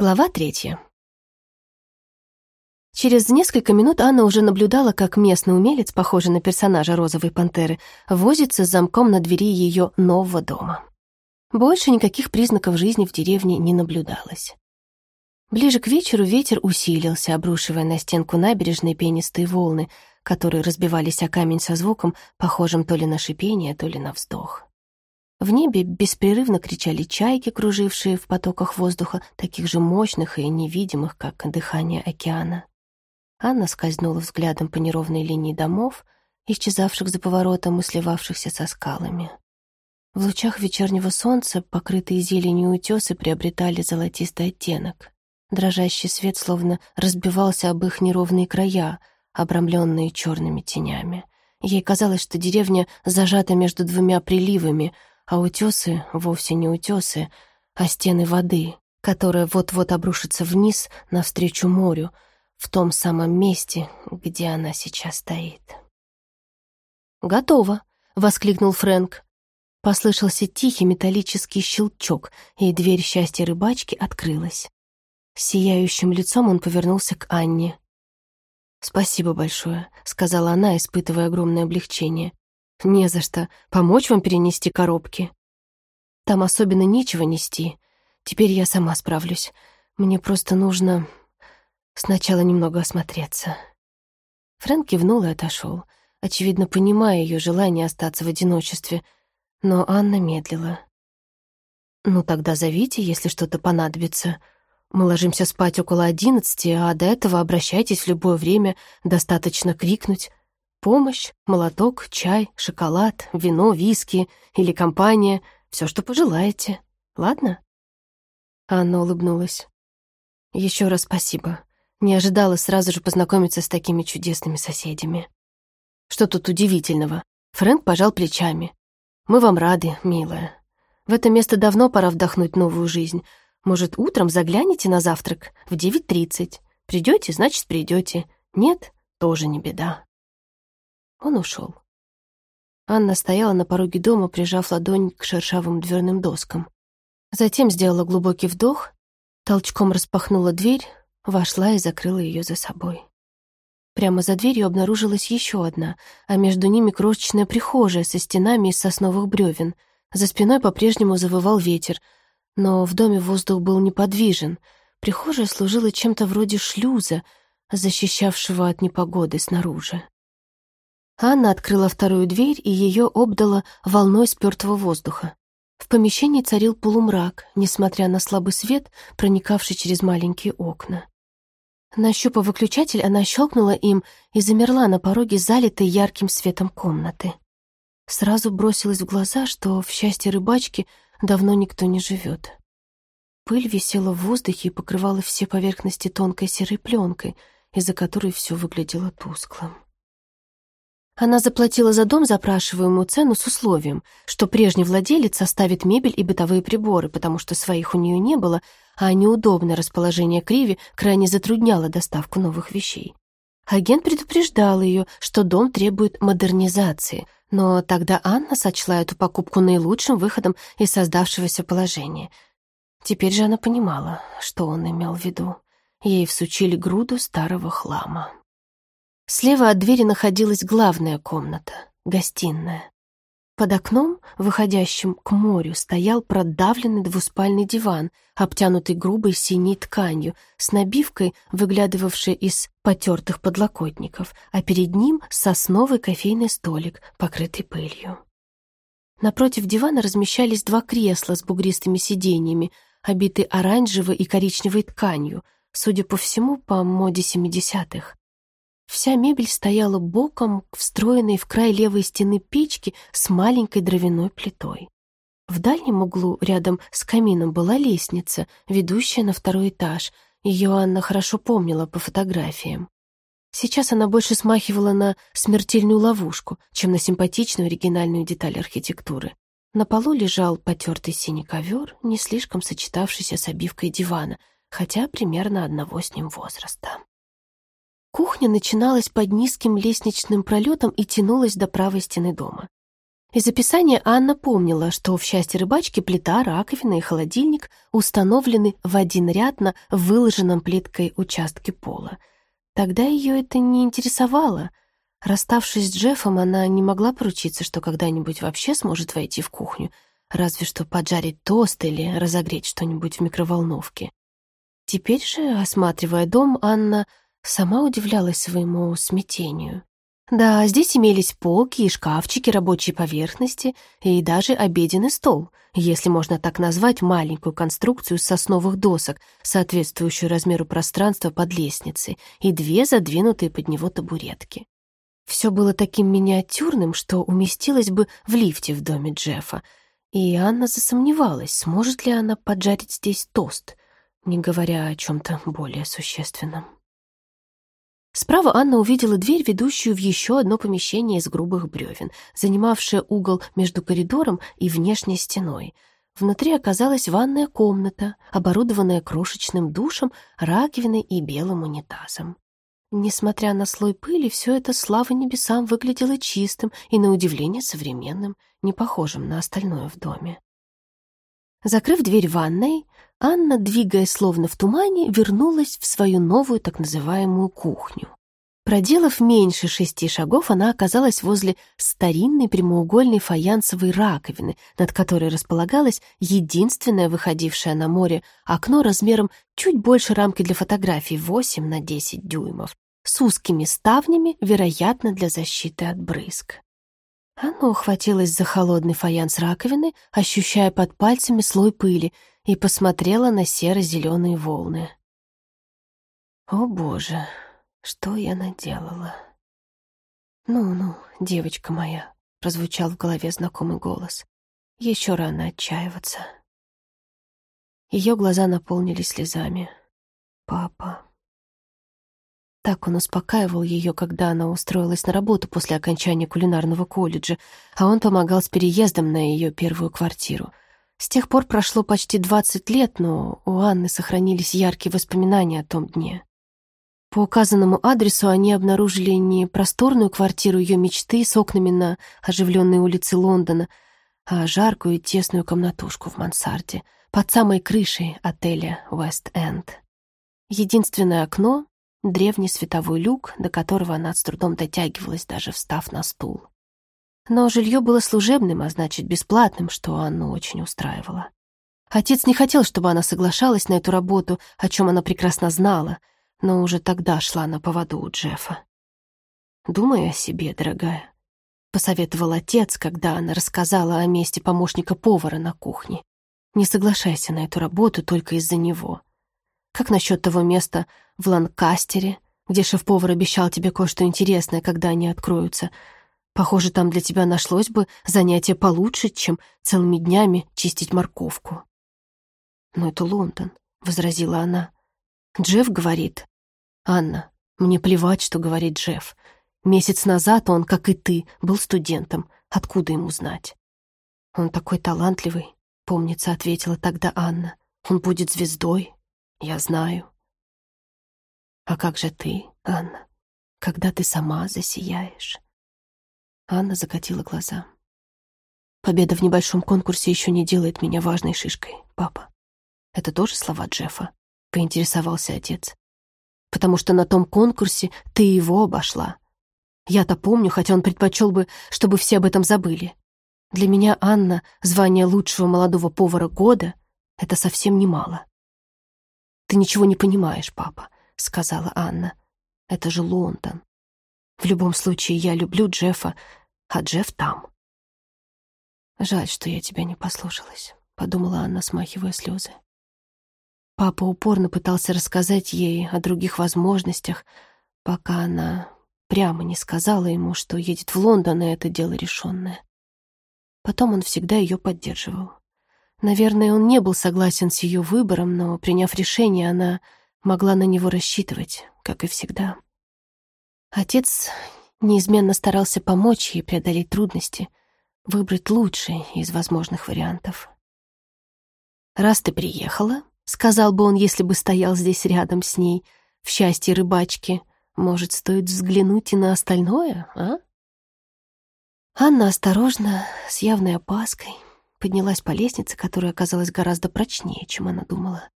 Глава третья. Через несколько минут Анна уже наблюдала, как местный умелец, похожий на персонажа розовой пантеры, возится с замком на двери ее нового дома. Больше никаких признаков жизни в деревне не наблюдалось. Ближе к вечеру ветер усилился, обрушивая на стенку набережной пенистые волны, которые разбивались о камень со звуком, похожим то ли на шипение, то ли на вздох. В небе беспрерывно кричали чайки, кружившие в потоках воздуха, таких же мощных и невидимых, как дыхание океана. Анна скользнула взглядом по неровной линии домов, исчезавших за поворотом и сливавшихся со скалами. В лучах вечернего солнца покрытые зеленью утесы приобретали золотистый оттенок. Дрожащий свет словно разбивался об их неровные края, обрамленные черными тенями. Ей казалось, что деревня зажата между двумя приливами — а утесы вовсе не утесы, а стены воды, которая вот-вот обрушится вниз навстречу морю, в том самом месте, где она сейчас стоит. «Готово!» — воскликнул Фрэнк. Послышался тихий металлический щелчок, и дверь счастья рыбачки открылась. Сияющим лицом он повернулся к Анне. «Спасибо большое», — сказала она, испытывая огромное облегчение. «Не за что. Помочь вам перенести коробки?» «Там особенно нечего нести. Теперь я сама справлюсь. Мне просто нужно сначала немного осмотреться». Фрэнк кивнул и отошел, очевидно, понимая ее желание остаться в одиночестве, но Анна медлила. «Ну тогда зовите, если что-то понадобится. Мы ложимся спать около одиннадцати, а до этого обращайтесь в любое время, достаточно крикнуть. Помощь, молоток, чай, шоколад, вино, виски или компания — все, что пожелаете. Ладно?» Анна улыбнулась. Еще раз спасибо. Не ожидала сразу же познакомиться с такими чудесными соседями. Что тут удивительного? Фрэнк пожал плечами. Мы вам рады, милая. В это место давно пора вдохнуть новую жизнь. Может, утром загляните на завтрак в 9.30. Придете, значит, придете. Нет, тоже не беда. Он ушел. Анна стояла на пороге дома, прижав ладонь к шершавым дверным доскам. Затем сделала глубокий вдох, толчком распахнула дверь, вошла и закрыла ее за собой. Прямо за дверью обнаружилась еще одна, а между ними крошечная прихожая со стенами из сосновых бревен. За спиной по-прежнему завывал ветер, но в доме воздух был неподвижен. Прихожая служила чем-то вроде шлюза, защищавшего от непогоды снаружи. Анна открыла вторую дверь, и ее обдало волной спёртого воздуха. В помещении царил полумрак, несмотря на слабый свет, проникавший через маленькие окна. Нащупав выключатель, она щелкнула им и замерла на пороге залитой ярким светом комнаты. Сразу бросилось в глаза, что в счастье рыбачки давно никто не живет. Пыль висела в воздухе и покрывала все поверхности тонкой серой пленкой, из-за которой все выглядело тусклым. Она заплатила за дом запрашиваемую цену с условием, что прежний владелец оставит мебель и бытовые приборы, потому что своих у нее не было, а неудобное расположение Криви крайне затрудняло доставку новых вещей. Агент предупреждал ее, что дом требует модернизации, но тогда Анна сочла эту покупку наилучшим выходом из создавшегося положения. Теперь же она понимала, что он имел в виду. Ей всучили груду старого хлама. Слева от двери находилась главная комната, гостиная. Под окном, выходящим к морю, стоял продавленный двуспальный диван, обтянутый грубой синей тканью, с набивкой, выглядывавшей из потертых подлокотников, а перед ним сосновый кофейный столик, покрытый пылью. Напротив дивана размещались два кресла с бугристыми сиденьями, обиты оранжевой и коричневой тканью, судя по всему, по моде семидесятых. Вся мебель стояла боком к встроенной в край левой стены печки с маленькой дровяной плитой. В дальнем углу, рядом с камином, была лестница, ведущая на второй этаж. Ее Анна хорошо помнила по фотографиям. Сейчас она больше смахивала на смертельную ловушку, чем на симпатичную оригинальную деталь архитектуры. На полу лежал потертый синий ковер, не слишком сочетавшийся с обивкой дивана, хотя примерно одного с ним возраста. Кухня начиналась под низким лестничным пролетом и тянулась до правой стены дома. Из описания Анна помнила, что в счастье рыбачки плита, раковина и холодильник установлены в один ряд на выложенном плиткой участке пола. Тогда ее это не интересовало. Расставшись с Джеффом, она не могла поручиться, что когда-нибудь вообще сможет войти в кухню, разве что поджарить тост или разогреть что-нибудь в микроволновке. Теперь же, осматривая дом, Анна сама удивлялась своему смятению. Да, здесь имелись полки и шкафчики, рабочие поверхности и даже обеденный стол, если можно так назвать маленькую конструкцию сосновых досок, соответствующую размеру пространства под лестницей, и две задвинутые под него табуретки. Все было таким миниатюрным, что уместилось бы в лифте в доме Джеффа, и Анна засомневалась, сможет ли она поджарить здесь тост, не говоря о чем-то более существенном. Справа Анна увидела дверь, ведущую в еще одно помещение из грубых бревен, занимавшее угол между коридором и внешней стеной. Внутри оказалась ванная комната, оборудованная крошечным душем, раковиной и белым унитазом. Несмотря на слой пыли, все это, слава небесам, выглядело чистым и, на удивление, современным, не похожим на остальное в доме. Закрыв дверь ванной, Анна, двигаясь словно в тумане, вернулась в свою новую так называемую кухню. Проделав меньше шести шагов, она оказалась возле старинной прямоугольной фаянсовой раковины, над которой располагалось единственное выходившее на море окно размером чуть больше рамки для фотографий 8 на 10 дюймов, с узкими ставнями, вероятно, для защиты от брызг. Она ухватилась за холодный фаянс раковины, ощущая под пальцами слой пыли, и посмотрела на серо-зеленые волны. «О, Боже, что я наделала?» «Ну-ну, девочка моя», — прозвучал в голове знакомый голос. «Еще рано отчаиваться». Ее глаза наполнились слезами. «Папа, так он успокаивал ее, когда она устроилась на работу после окончания кулинарного колледжа, а он помогал с переездом на ее первую квартиру. С тех пор прошло почти 20 лет, но у Анны сохранились яркие воспоминания о том дне. По указанному адресу они обнаружили не просторную квартиру ее мечты с окнами на оживленной улице Лондона, а жаркую и тесную комнатушку в мансарде под самой крышей отеля «Уэст-Энд». Единственное окно древний световой люк, до которого она с трудом дотягивалась, даже встав на стул. Но жилье было служебным, а значит, бесплатным, что Анну очень устраивало. Отец не хотел, чтобы она соглашалась на эту работу, о чем она прекрасно знала, но уже тогда шла на поводу у Джеффа. «Думай о себе, дорогая», — посоветовал отец, когда она рассказала о месте помощника повара на кухне. «Не соглашайся на эту работу только из-за него. Как насчет того места в Ланкастере, где шеф-повар обещал тебе кое-что интересное, когда они откроются? Похоже, там для тебя нашлось бы занятие получше, чем целыми днями чистить морковку. «Но это Лондон», — возразила она. «Джефф говорит...» «Анна, мне плевать, что говорит Джефф. Месяц назад он, как и ты, был студентом. Откуда ему знать?» «Он такой талантливый», — помнится, ответила тогда Анна. «Он будет звездой, я знаю. А как же ты, Анна, когда ты сама засияешь? Анна закатила глаза. Победа в небольшом конкурсе еще не делает меня важной шишкой, папа. Это тоже слова Джеффа, поинтересовался отец. Потому что на том конкурсе ты его обошла. Я-то помню, хотя он предпочел бы, чтобы все об этом забыли. Для меня, Анна, звание лучшего молодого повара года — это совсем немало. «Ты ничего не понимаешь, папа», — сказала Анна. «Это же Лондон. В любом случае, я люблю Джеффа, а Джефф там». «Жаль, что я тебя не послушалась», — подумала Анна, смахивая слезы. Папа упорно пытался рассказать ей о других возможностях, пока она прямо не сказала ему, что едет в Лондон, и это дело решенное. Потом он всегда ее поддерживал. Наверное, он не был согласен с ее выбором, но, приняв решение, она могла на него рассчитывать, как и всегда. Отец неизменно старался помочь ей преодолеть трудности, выбрать лучший из возможных вариантов. «Раз ты приехала», — сказал бы он, если бы стоял здесь рядом с ней, в счастье рыбачки, может, стоит взглянуть и на остальное, а? Анна осторожно, с явной опаской, поднялась по лестнице, которая оказалась гораздо прочнее, чем она думала.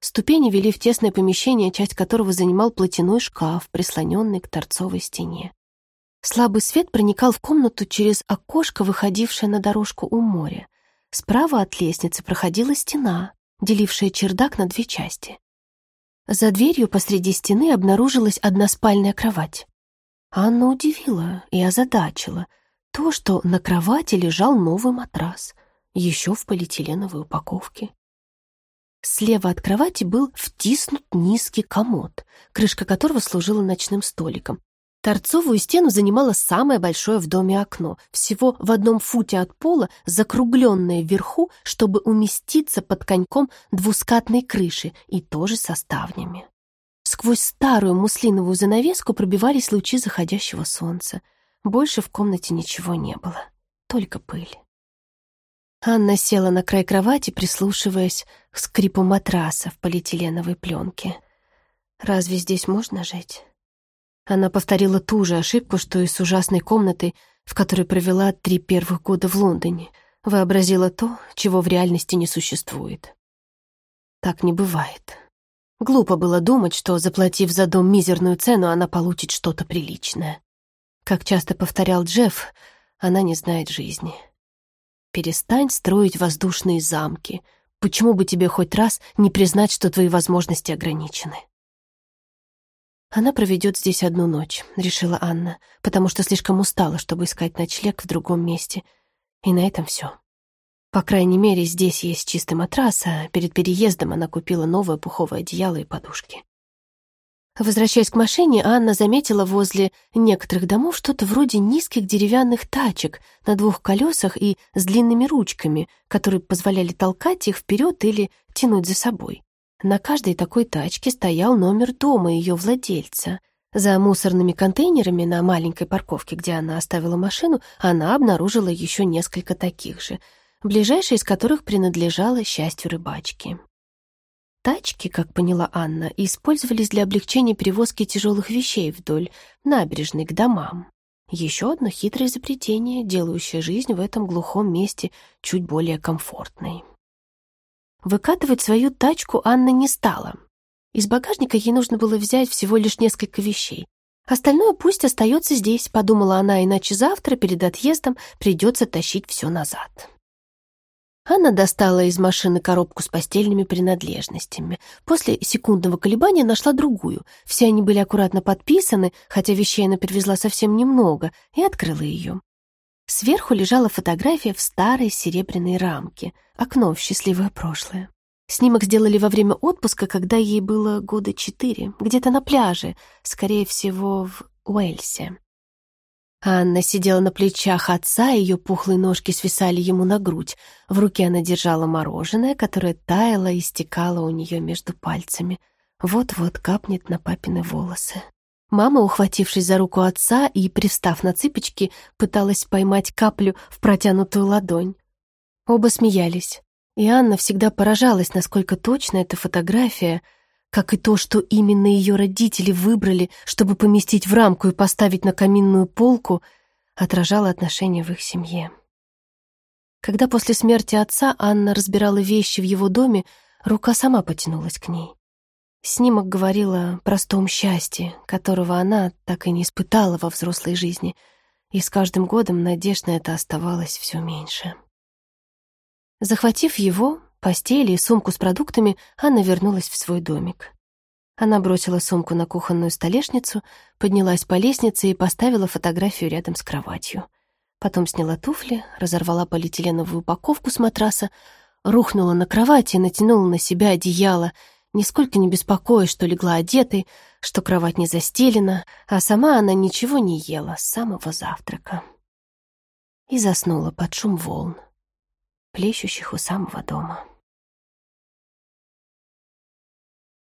Ступени вели в тесное помещение, часть которого занимал платяной шкаф, прислоненный к торцовой стене. Слабый свет проникал в комнату через окошко, выходившее на дорожку у моря. Справа от лестницы проходила стена, делившая чердак на две части. За дверью посреди стены обнаружилась односпальная кровать. Анна удивила и озадачила то, что на кровати лежал новый матрас, еще в полиэтиленовой упаковке. Слева от кровати был втиснут низкий комод, крышка которого служила ночным столиком. Торцовую стену занимало самое большое в доме окно, всего в одном футе от пола, закругленное вверху, чтобы уместиться под коньком двускатной крыши и тоже со ставнями. Сквозь старую муслиновую занавеску пробивались лучи заходящего солнца. Больше в комнате ничего не было, только пыль. Анна села на край кровати, прислушиваясь к скрипу матраса в полиэтиленовой пленке. «Разве здесь можно жить?» Она повторила ту же ошибку, что и с ужасной комнатой, в которой провела три первых года в Лондоне. Вообразила то, чего в реальности не существует. Так не бывает. Глупо было думать, что, заплатив за дом мизерную цену, она получит что-то приличное. Как часто повторял Джефф, она не знает жизни. Перестань строить воздушные замки. Почему бы тебе хоть раз не признать, что твои возможности ограничены? Она проведет здесь одну ночь, решила Анна, потому что слишком устала, чтобы искать ночлег в другом месте. И на этом все. По крайней мере, здесь есть чистый матрас, а перед переездом она купила новое пуховое одеяло и подушки. Возвращаясь к машине, Анна заметила возле некоторых домов что-то вроде низких деревянных тачек на двух колесах и с длинными ручками, которые позволяли толкать их вперед или тянуть за собой. На каждой такой тачке стоял номер дома ее владельца. За мусорными контейнерами на маленькой парковке, где она оставила машину, она обнаружила еще несколько таких же, ближайшая из которых принадлежала счастью рыбачки. Тачки, как поняла Анна, использовались для облегчения перевозки тяжелых вещей вдоль набережной к домам. Еще одно хитрое изобретение, делающее жизнь в этом глухом месте чуть более комфортной. Выкатывать свою тачку Анна не стала. Из багажника ей нужно было взять всего лишь несколько вещей. Остальное пусть остается здесь, подумала она, иначе завтра перед отъездом придется тащить все назад. Анна достала из машины коробку с постельными принадлежностями. После секундного колебания нашла другую. Все они были аккуратно подписаны, хотя вещей она привезла совсем немного, и открыла ее. Сверху лежала фотография в старой серебряной рамке, окно в счастливое прошлое. Снимок сделали во время отпуска, когда ей было года четыре, где-то на пляже, скорее всего, в Уэльсе. Анна сидела на плечах отца, ее пухлые ножки свисали ему на грудь. В руке она держала мороженое, которое таяло и стекало у нее между пальцами. Вот-вот капнет на папины волосы. Мама, ухватившись за руку отца и привстав на цыпочки, пыталась поймать каплю в протянутую ладонь. Оба смеялись. И Анна всегда поражалась, насколько точно эта фотография — как и то, что именно ее родители выбрали, чтобы поместить в рамку и поставить на каминную полку, отражало отношения в их семье. Когда после смерти отца Анна разбирала вещи в его доме, рука сама потянулась к ней. Снимок говорил о простом счастье, которого она так и не испытала во взрослой жизни, и с каждым годом надежд на это оставалось все меньше. Захватив его, постели и сумку с продуктами, Анна вернулась в свой домик. Она бросила сумку на кухонную столешницу, поднялась по лестнице и поставила фотографию рядом с кроватью. Потом сняла туфли, разорвала полиэтиленовую упаковку с матраса, рухнула на кровать и натянула на себя одеяло, нисколько не беспокоясь, что легла одетой, что кровать не застелена, а сама она ничего не ела с самого завтрака. И заснула под шум волн, плещущих у самого дома.